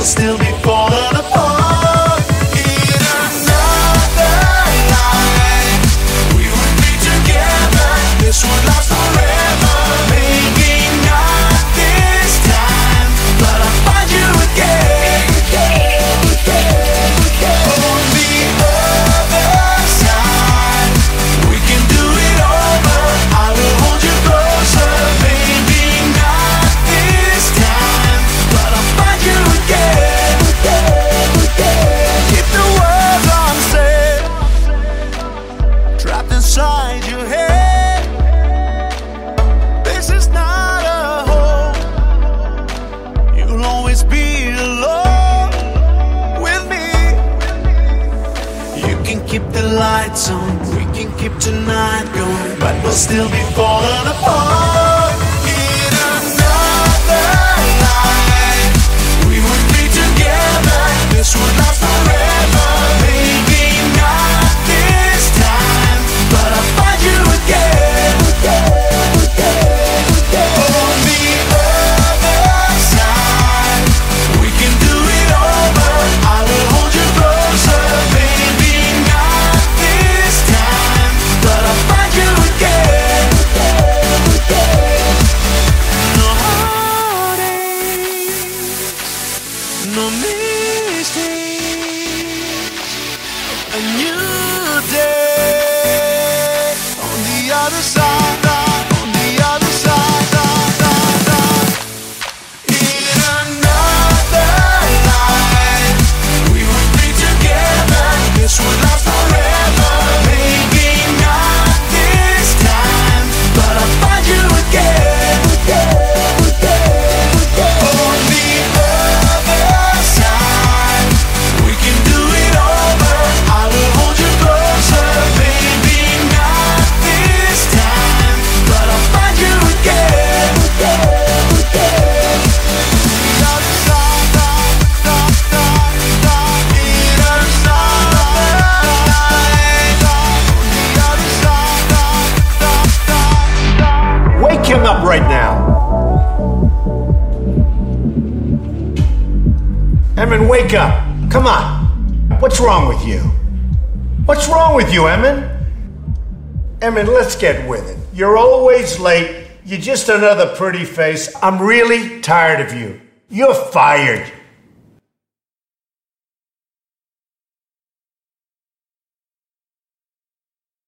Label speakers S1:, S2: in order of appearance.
S1: still be falling apart keep the lights on. We can keep tonight going but we'll still be falling apart. Emmon,
S2: wake up. Come on. What's wrong with you? What's wrong with you, Emmon? Emmon, let's get with it. You're always late. You're just another pretty face. I'm really tired of you. You're fired.